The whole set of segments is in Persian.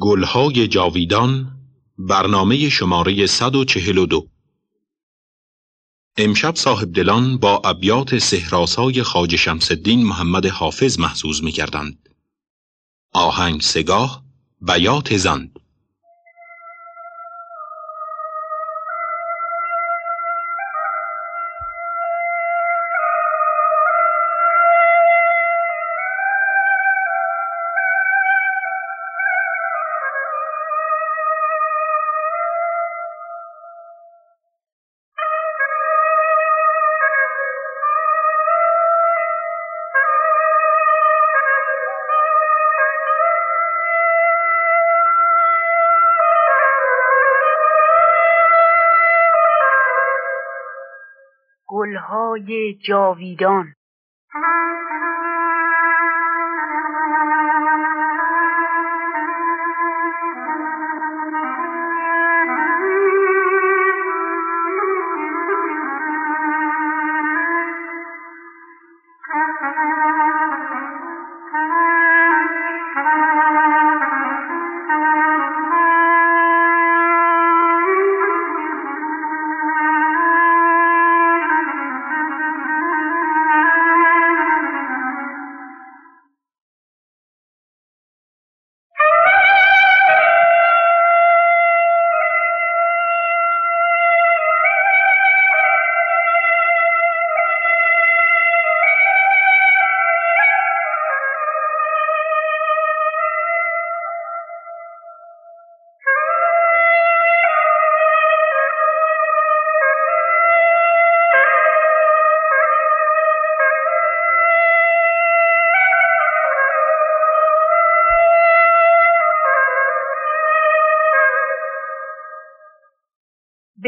گلهای جاویدان برنامه شماره 142 امشب صاحب دلان با ابیات سهراسای خاج شمس الدین محمد حافظ محسوز می کردند. آهنگ سگاه بیات زند جاویدان.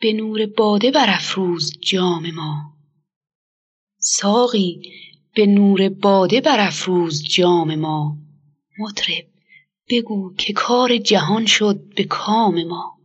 به نور باده برافروز جام ما. ساقی به نور باده برافروز جام ما. مطرب بگو که کار جهان شد به کام ما.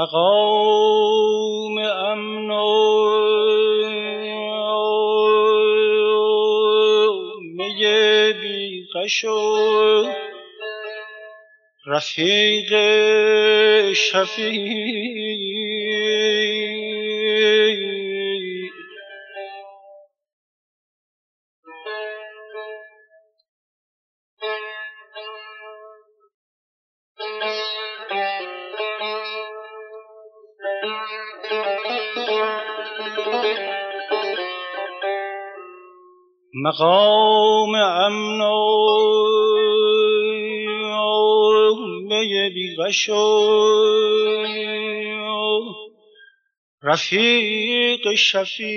مقام امن و می بی رفیق شفیق مقام امن می بیغش رفیق شفیق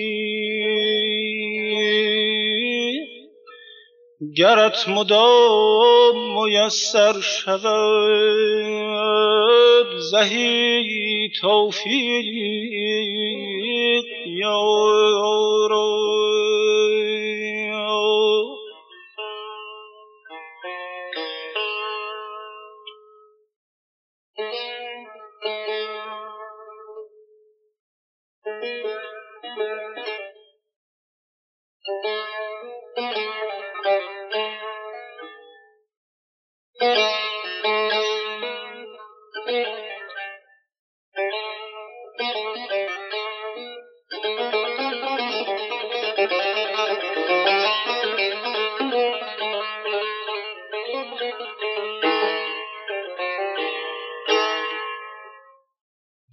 گرت مدام میسر شود. زهی توفیق یارو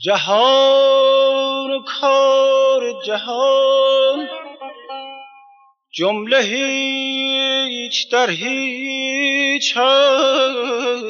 جهان و کار جهان. جمله هیچ در هیچ هست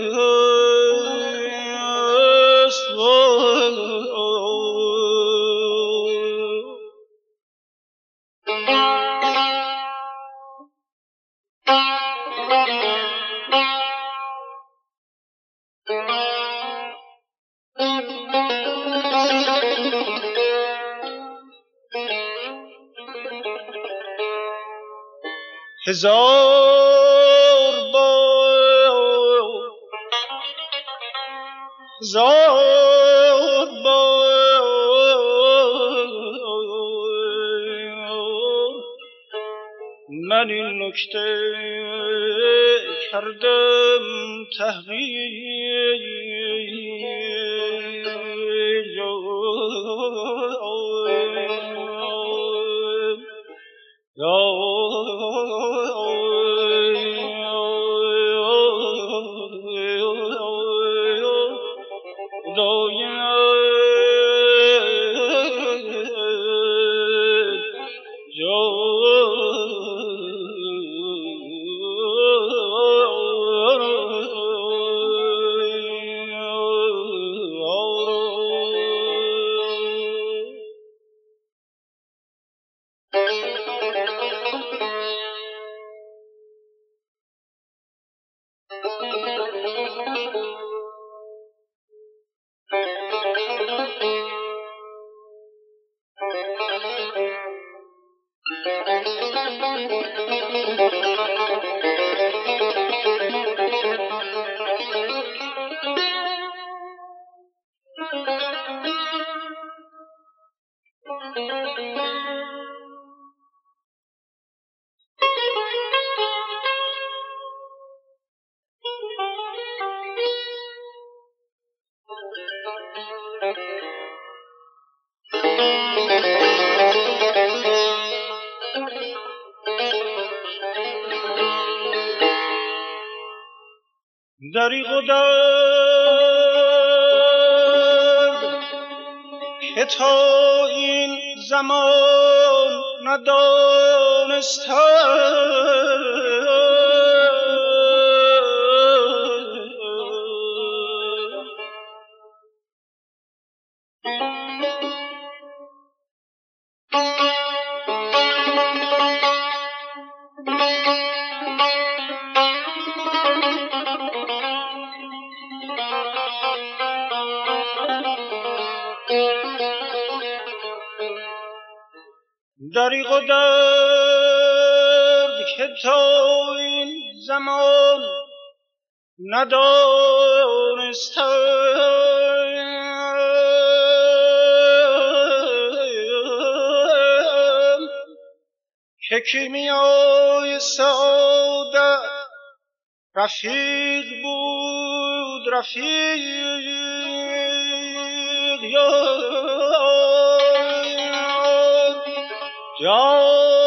जो دریق و درد که تا این زمان ندانستم. که کیمیای سعادت رفیق بود رفیق یا 然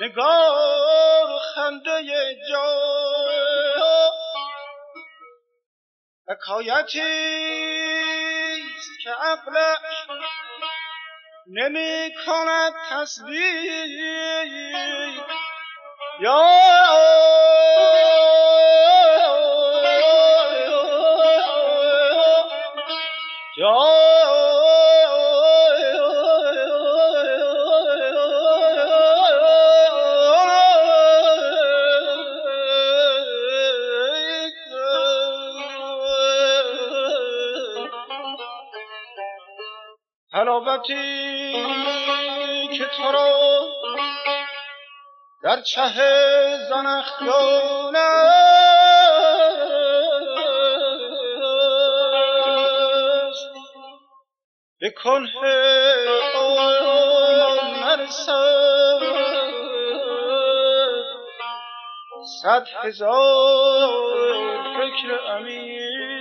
نگار و خنده جا. حکایتی که عقلش نمی کند تصدیق یا حلاوتی که تو را در چه زنخدان به کنه نرسد صد هزار فکر امیر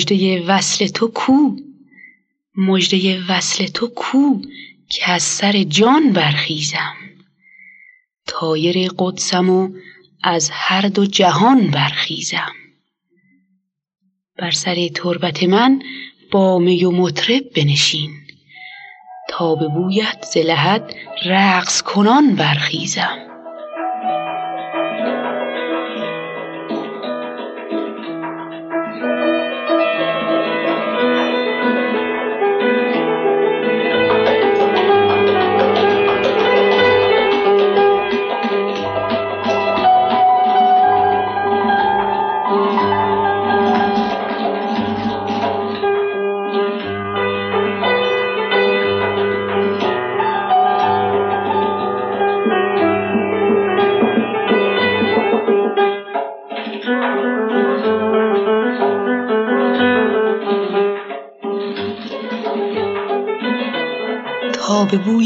مژده وصل تو کو؟ مژده وصل تو کو که از سر جان برخیزم؟ تایر قدسم و از هر دو جهان برخیزم. بر سر تربت من با می و مطرب بنشین. تا به بویت ز لحد رقص کنان برخیزم.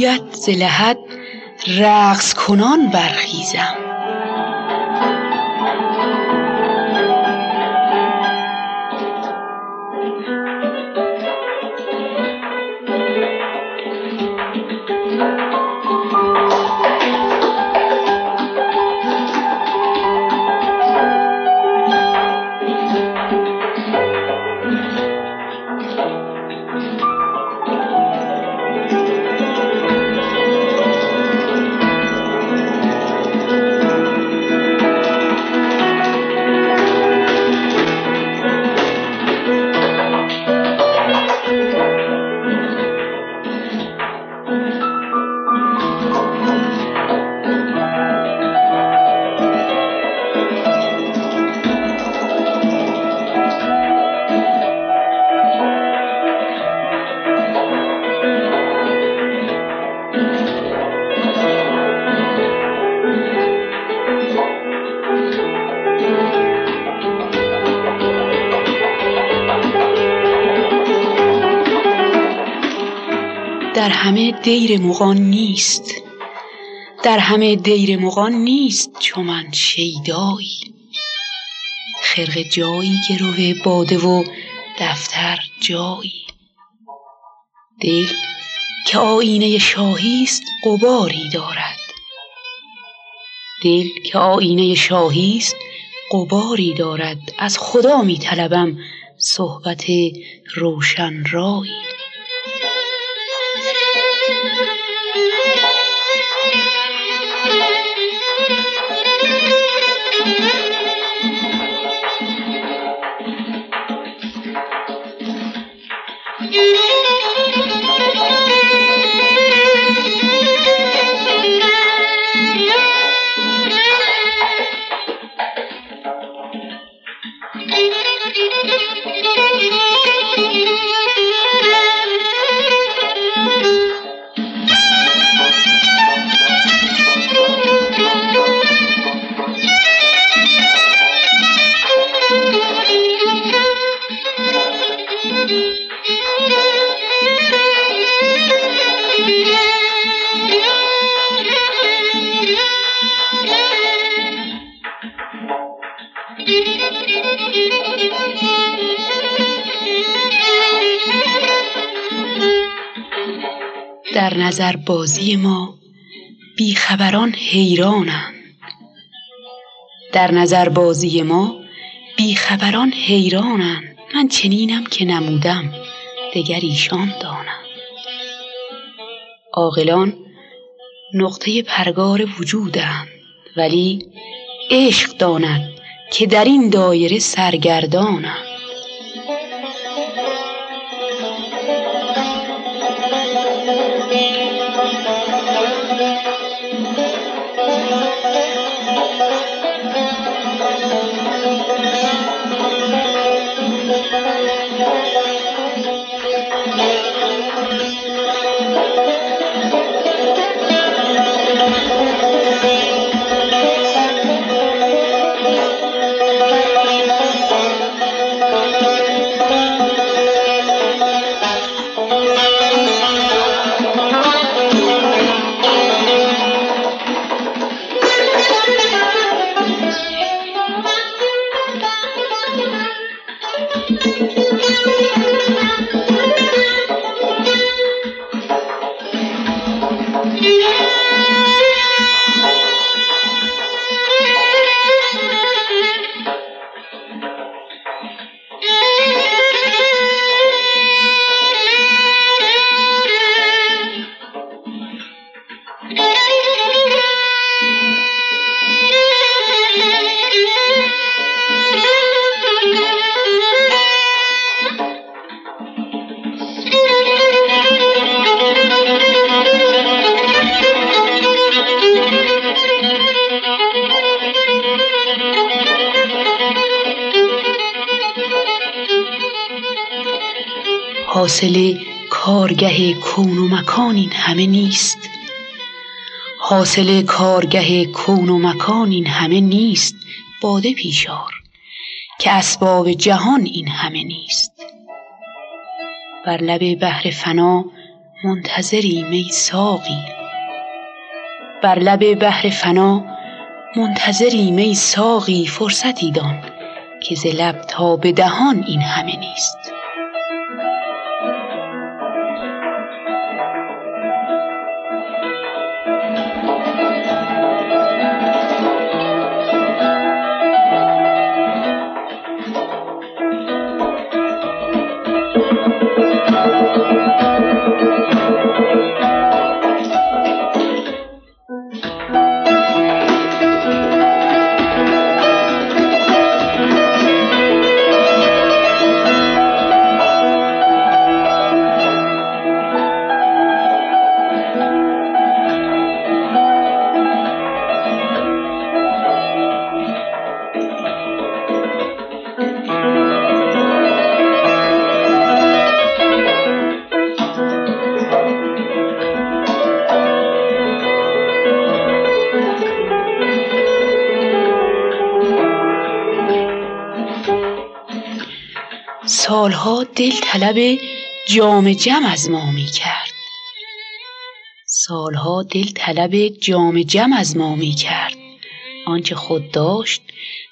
بویت ز رقص کنان برخیزم. در همه دیر مغان نیست. در همه دیر مغان نیست چو من شیدایی. خرقه جایی گرو باده و دفتر جایی. دل که آیینه شاهی است غباری دارد. دل که آیینه شاهی است غباری دارد. از خدا می طلبم صحبت روشن رایی در نظر بازی ما بیخبران حیرانند. در نظر بازی ما بیخبران حیرانند. من چنینم که نمودم دگر ایشان دانند عاقلان نقطه پرگار وجودند ولی عشق داند که در این دایره سرگردانند. حاصل کارگه کون و مکان این همه نیست باده پیشار که اسباب جهان این همه نیست. بر لب بحر فنا منتظریم ای ساقی. بر لب بحر فنا منتظریم ای ساقی فرصتی دان که ز لب تا به دهان این همه نیست. دل طلب جام جم از ما می کرد. سالها دل طلب جام جم از ما می کرد. آنچه خود داشت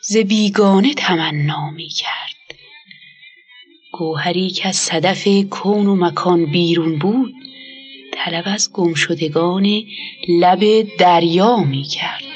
ز بیگانه تمنا می کرد. گوهری که از صدف کون و مکان بیرون بود طلب از گمشدگان لب دریا می کرد.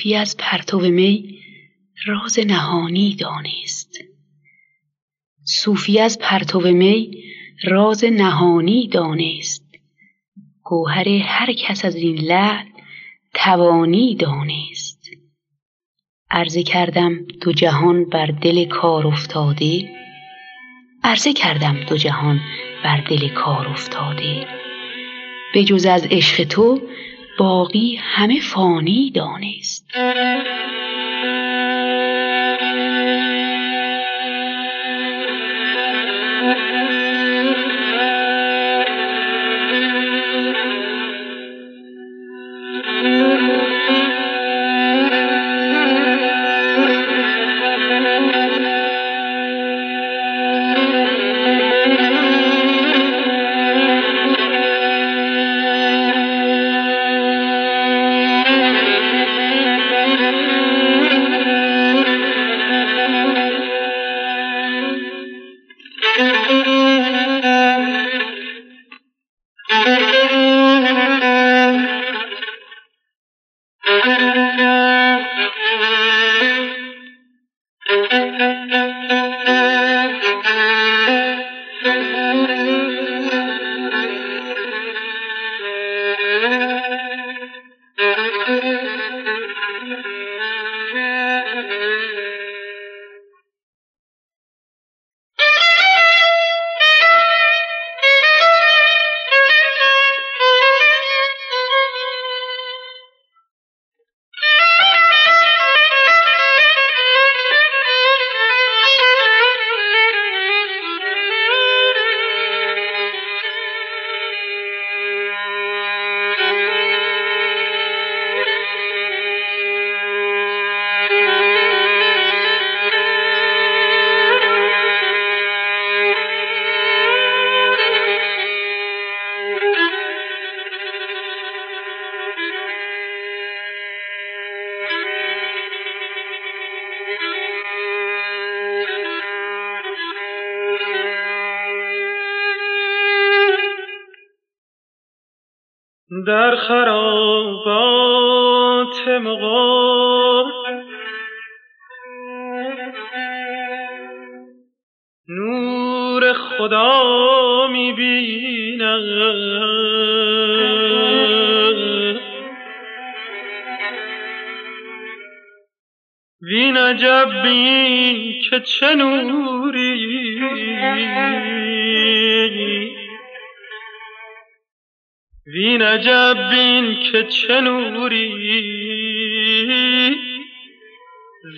صوفی از پرتو می راز نهانی دانست. صوفی از پرتو می راز نهانی دانست. گوهر هر کس از این لعل توانی دانست. عرضه کردم دو جهان بر دل کار افتاده. عرضه کردم دو جهان بر دل کار افتاده. بجز از عشق تو باقی همه فانی دانست. خدا می‌بینم وین عجب که چه نوری. وین عجب که چه نوری.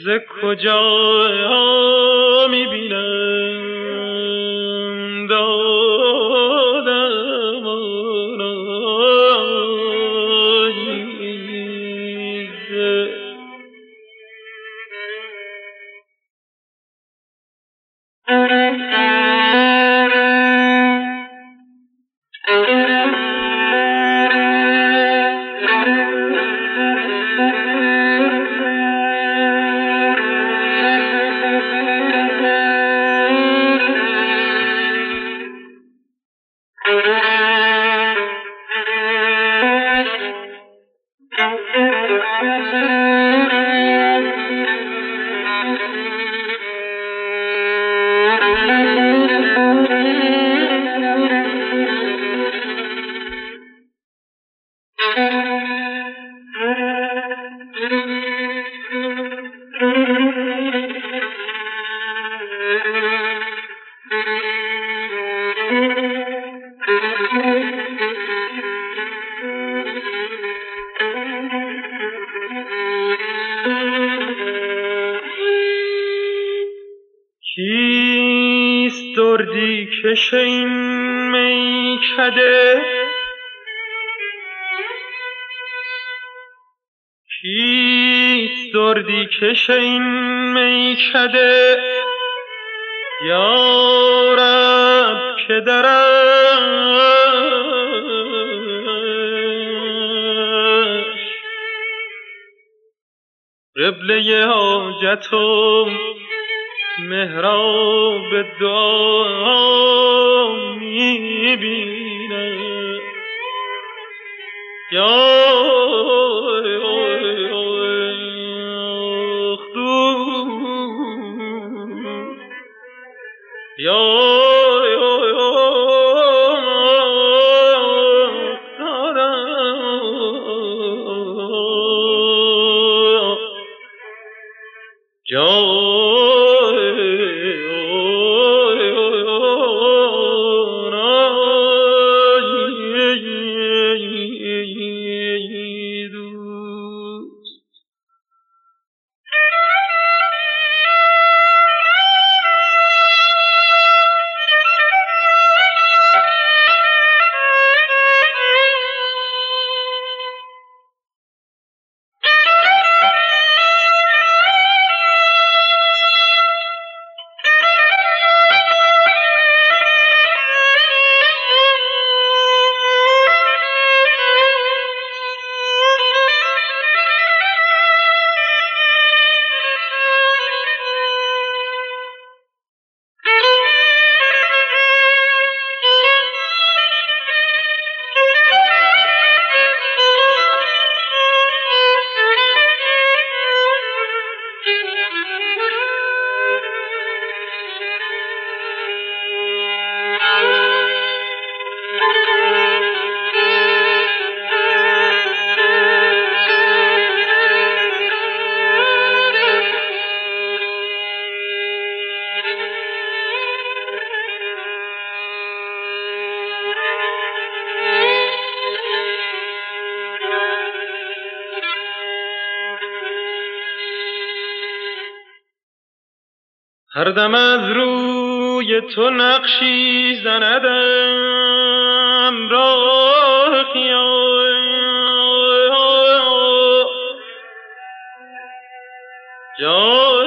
ز کجا می‌بینم؟ کش این میکده. یارب که درش قبله حاجتم مهراب دعا می‌بینه یا هر دم از روی تو نقشی زندم. راه خیال. جای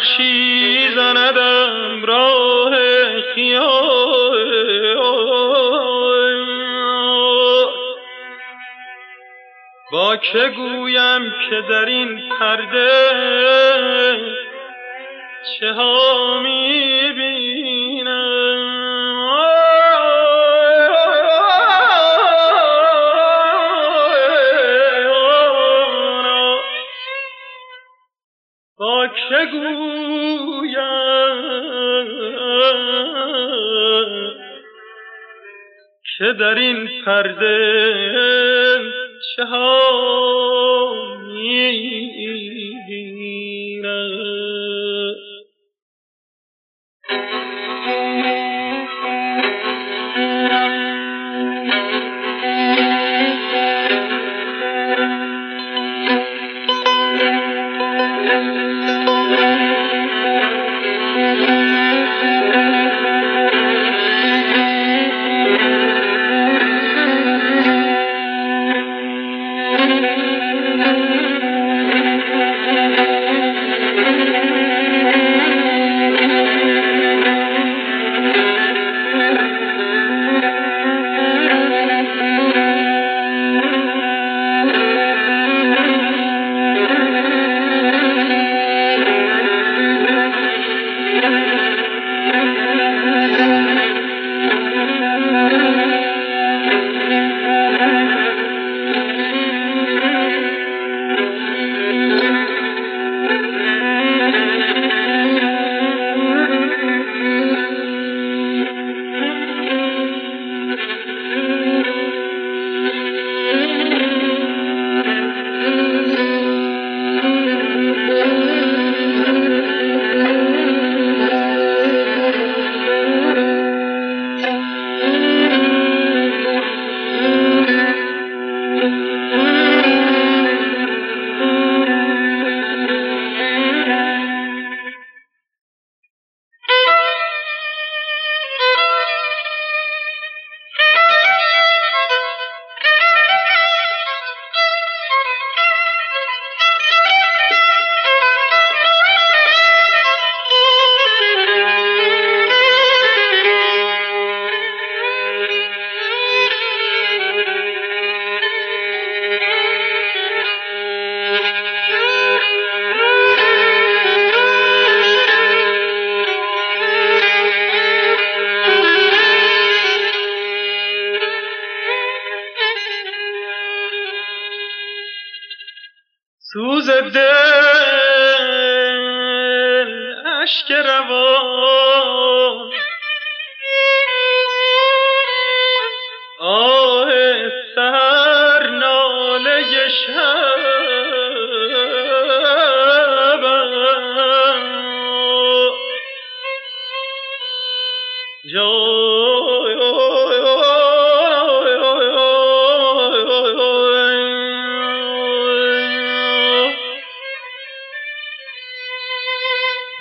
نقشی زندم راه خیال. با که گویم که در این پرده که در این پرده چه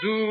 d'où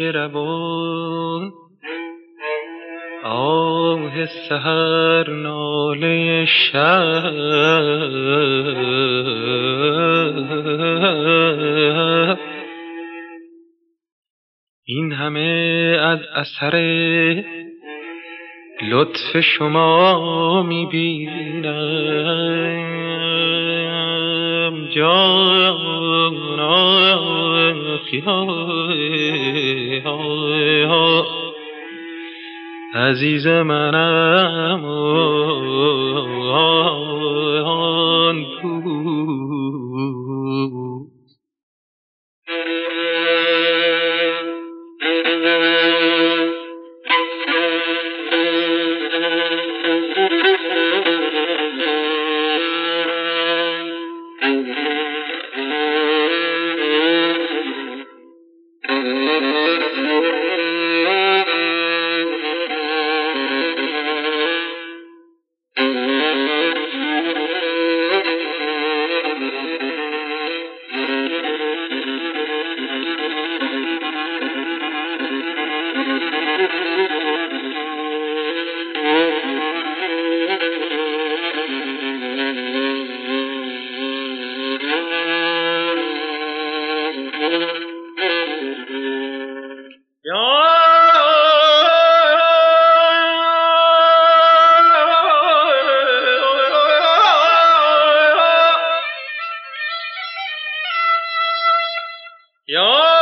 لشکر روان آه سهر ناله شب همه از اثر لطف شما می‌بینم. جانا خیال عزیز منم نیست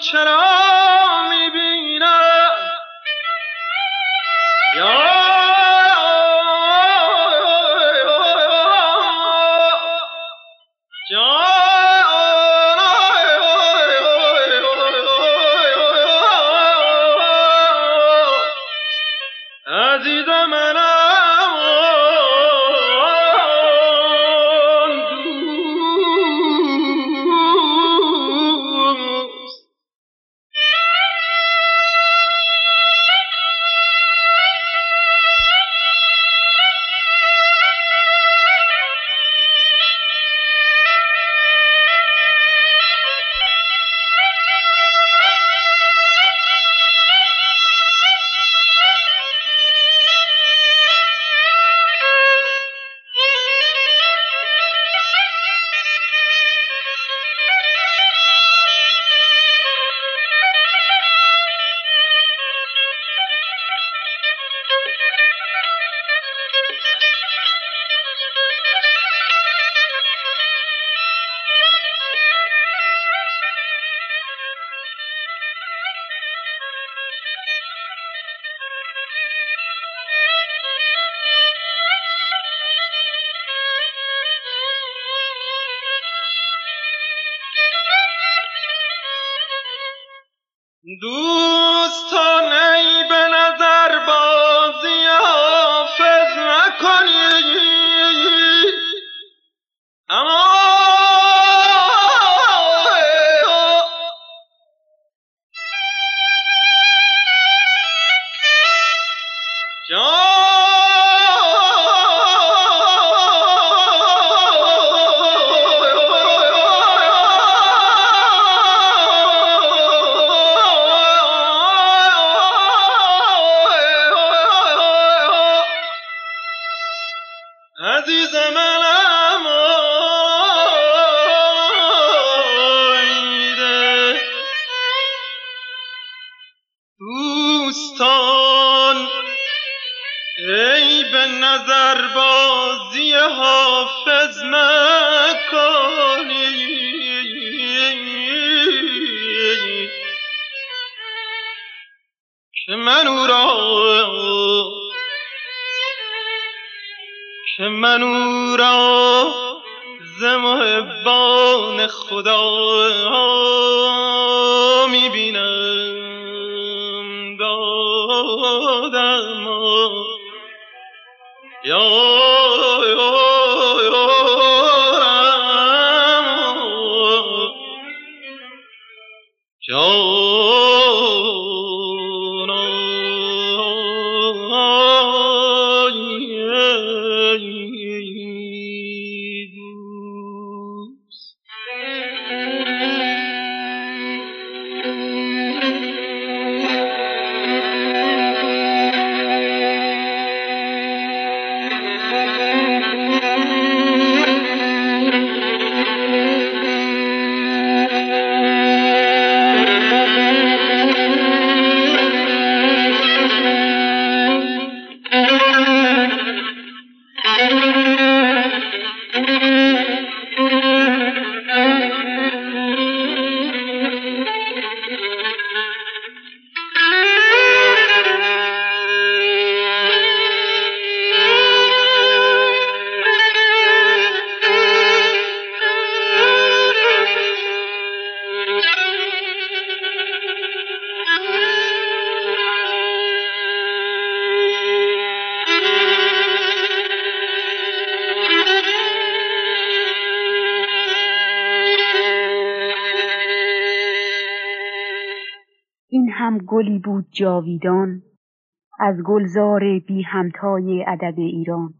چرا دوستان جاویدان از گلزار بی همتای ادب ایران.